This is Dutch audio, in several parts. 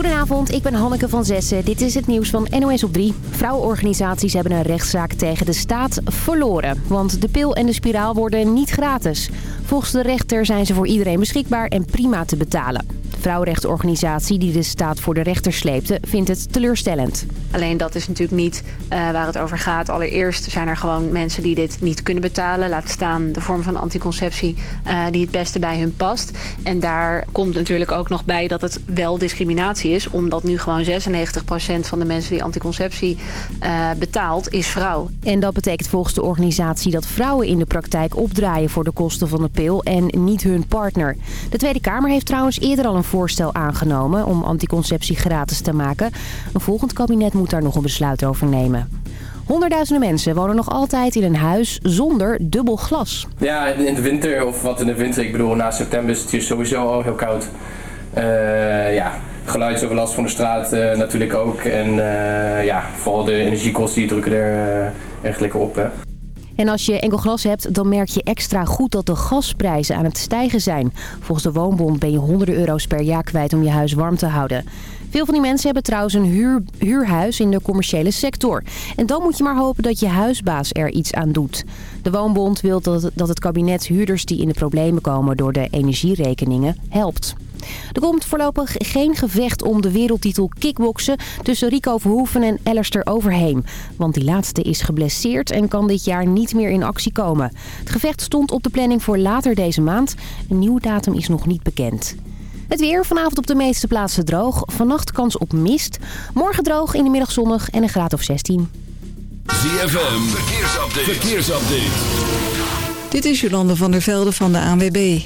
Goedenavond, ik ben Hanneke van Zessen. Dit is het nieuws van NOS op 3. Vrouwenorganisaties hebben een rechtszaak tegen de staat verloren. Want de pil en de spiraal worden niet gratis. Volgens de rechter zijn ze voor iedereen beschikbaar en prima te betalen vrouwenrechtenorganisatie die de staat voor de rechter sleepte, vindt het teleurstellend. Alleen dat is natuurlijk niet uh, waar het over gaat. Allereerst zijn er gewoon mensen die dit niet kunnen betalen. Laat staan de vorm van anticonceptie uh, die het beste bij hun past. En daar komt natuurlijk ook nog bij dat het wel discriminatie is. Omdat nu gewoon 96% van de mensen die anticonceptie uh, betaalt, is vrouw. En dat betekent volgens de organisatie dat vrouwen in de praktijk opdraaien voor de kosten van de pil en niet hun partner. De Tweede Kamer heeft trouwens eerder al een voorstel aangenomen om anticonceptie gratis te maken. Een volgend kabinet moet daar nog een besluit over nemen. Honderdduizenden mensen wonen nog altijd in een huis zonder dubbel glas. Ja, in de winter, of wat in de winter, ik bedoel na september is het hier sowieso al heel koud. Uh, ja, geluidsoverlast van de straat uh, natuurlijk ook. En uh, ja, vooral de energiekosten die drukken er echt lekker op. Hè. En als je enkel glas hebt, dan merk je extra goed dat de gasprijzen aan het stijgen zijn. Volgens de Woonbond ben je honderden euro's per jaar kwijt om je huis warm te houden. Veel van die mensen hebben trouwens een huur, huurhuis in de commerciële sector. En dan moet je maar hopen dat je huisbaas er iets aan doet. De Woonbond wil dat, dat het kabinet huurders die in de problemen komen door de energierekeningen helpt. Er komt voorlopig geen gevecht om de wereldtitel kickboksen tussen Rico Verhoeven en Alistair Overheem. Want die laatste is geblesseerd en kan dit jaar niet meer in actie komen. Het gevecht stond op de planning voor later deze maand. Een nieuwe datum is nog niet bekend. Het weer vanavond op de meeste plaatsen droog. Vannacht kans op mist. Morgen droog, in de middag zonnig en een graad of 16. ZFM, verkeersupdate. verkeersupdate. Dit is Jolande van der Velde van de ANWB.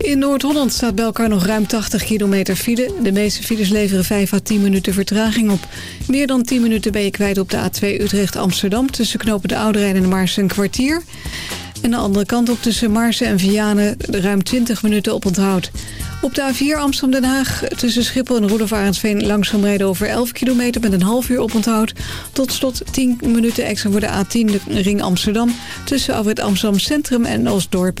In Noord-Holland staat bij elkaar nog ruim 80 kilometer file. De meeste files leveren 5 à 10 minuten vertraging op. Meer dan 10 minuten ben je kwijt op de A2 Utrecht-Amsterdam... tussen knopen de Oude en de een kwartier. En de andere kant op tussen Maarsen en Vianen ruim 20 minuten op onthoud. Op de A4 Amsterdam-Den Haag tussen Schiphol en Roelof langzaam rijden over 11 kilometer met een half uur op onthoud. Tot slot 10 minuten extra voor de A10 de ring Amsterdam... tussen Afrit Amsterdam Centrum en Oostdorp.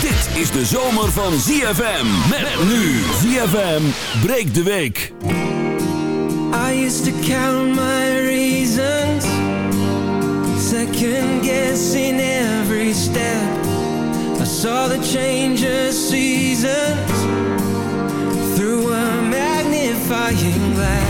Dit is de zomer van ZFM. Met nu ZFM breekt de week. I used to count my reasons Second guessing every step I saw the change of seasons Through a magnifying glass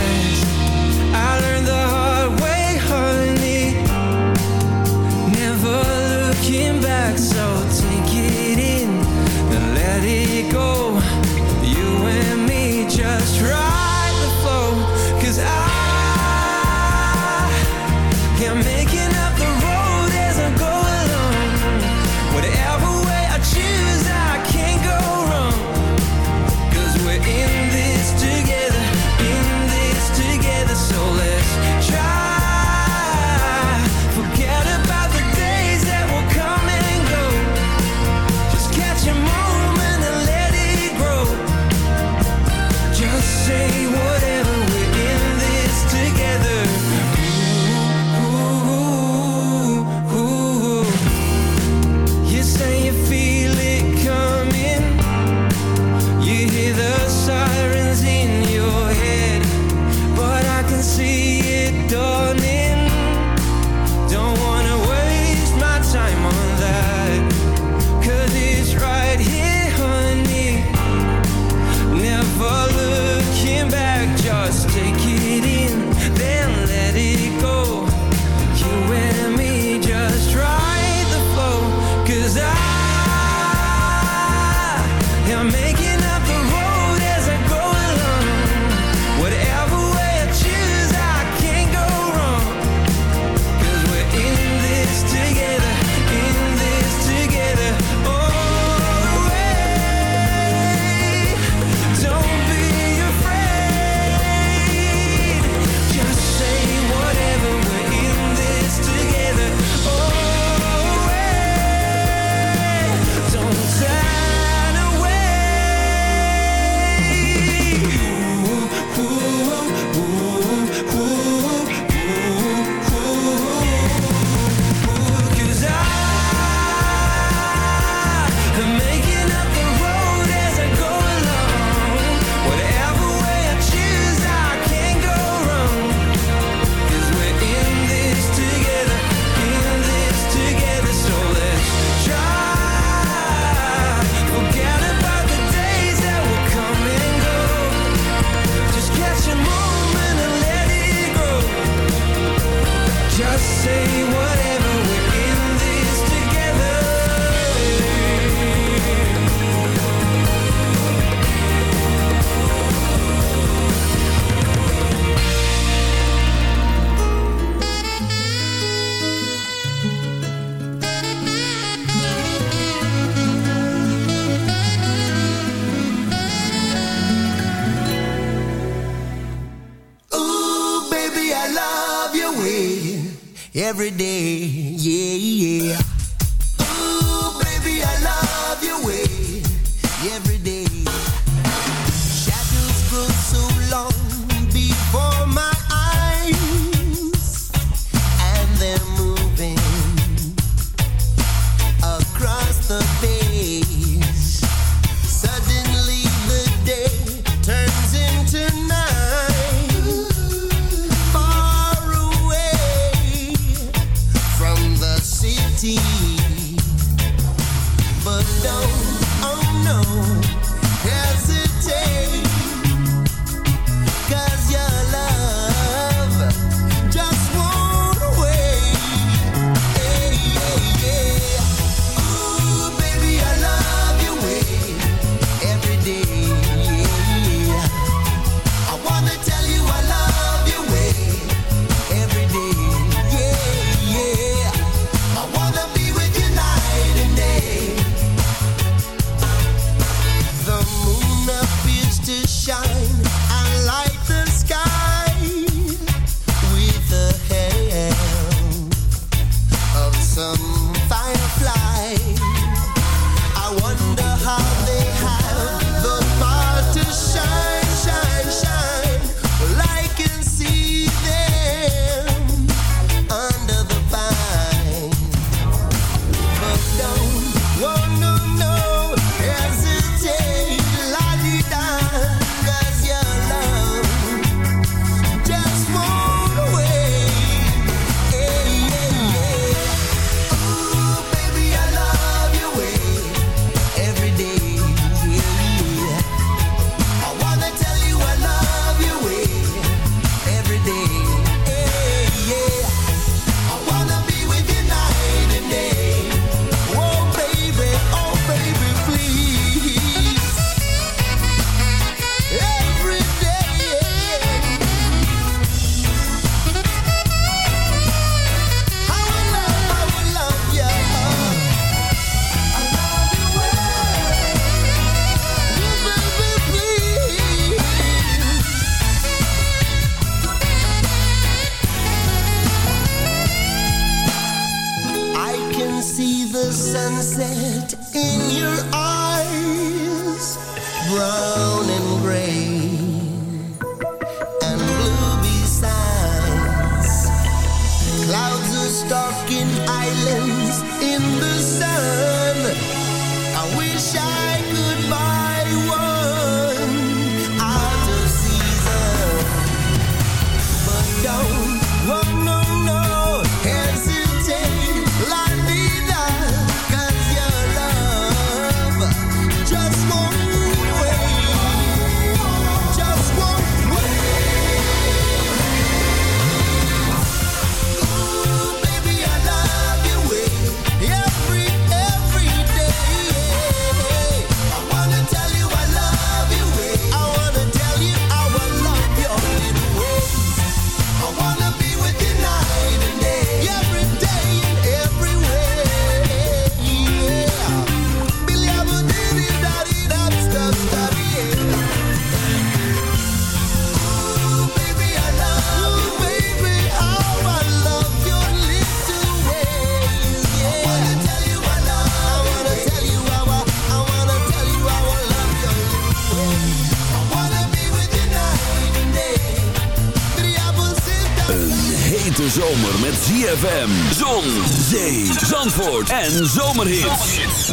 ZFM, zon, zee, zandvoort en zomerhits.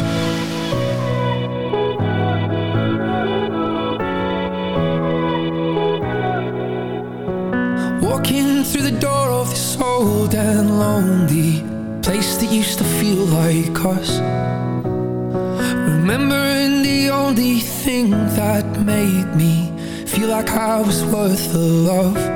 Walking through the door of this old and lonely place that used to feel like us. Remembering the only thing that made me feel like I was worth the love.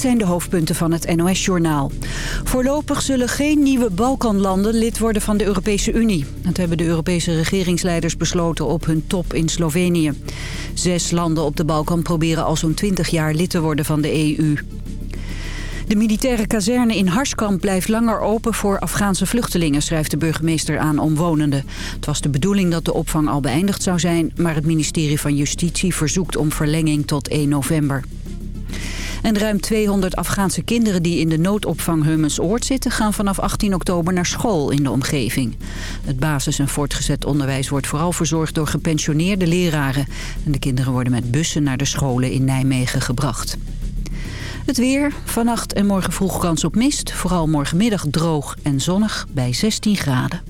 zijn de hoofdpunten van het NOS-journaal. Voorlopig zullen geen nieuwe Balkanlanden lid worden van de Europese Unie. Dat hebben de Europese regeringsleiders besloten op hun top in Slovenië. Zes landen op de Balkan proberen al zo'n 20 jaar lid te worden van de EU. De militaire kazerne in Harskamp blijft langer open voor Afghaanse vluchtelingen, schrijft de burgemeester aan omwonenden. Het was de bedoeling dat de opvang al beëindigd zou zijn, maar het ministerie van Justitie verzoekt om verlenging tot 1 november. En ruim 200 Afghaanse kinderen die in de noodopvang Hummensoord zitten... gaan vanaf 18 oktober naar school in de omgeving. Het basis- en voortgezet onderwijs wordt vooral verzorgd door gepensioneerde leraren. En de kinderen worden met bussen naar de scholen in Nijmegen gebracht. Het weer, vannacht en morgen vroeg kans op mist. Vooral morgenmiddag droog en zonnig bij 16 graden.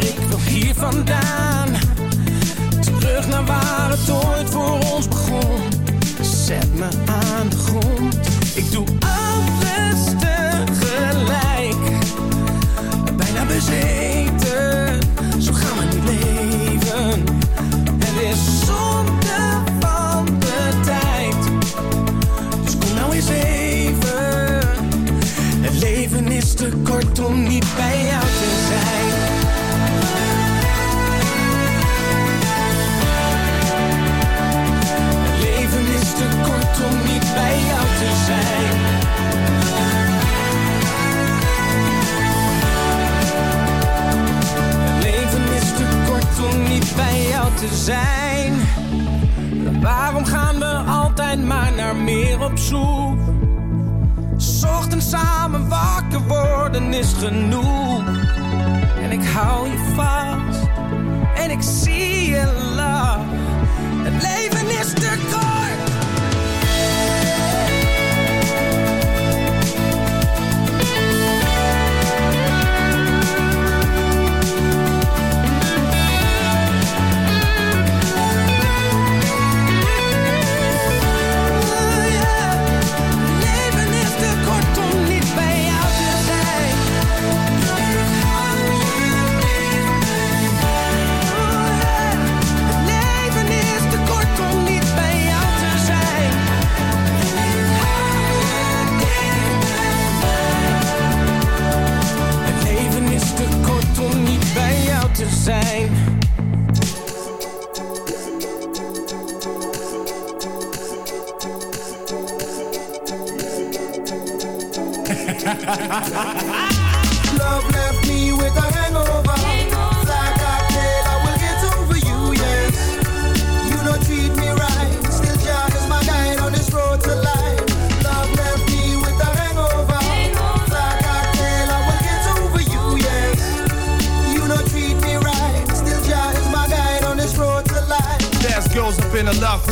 Ik wil hier vandaan. Terug naar waar het ooit voor ons begon. Zet me aan de grond. Ik doe alles tegelijk. Bijna bezeten.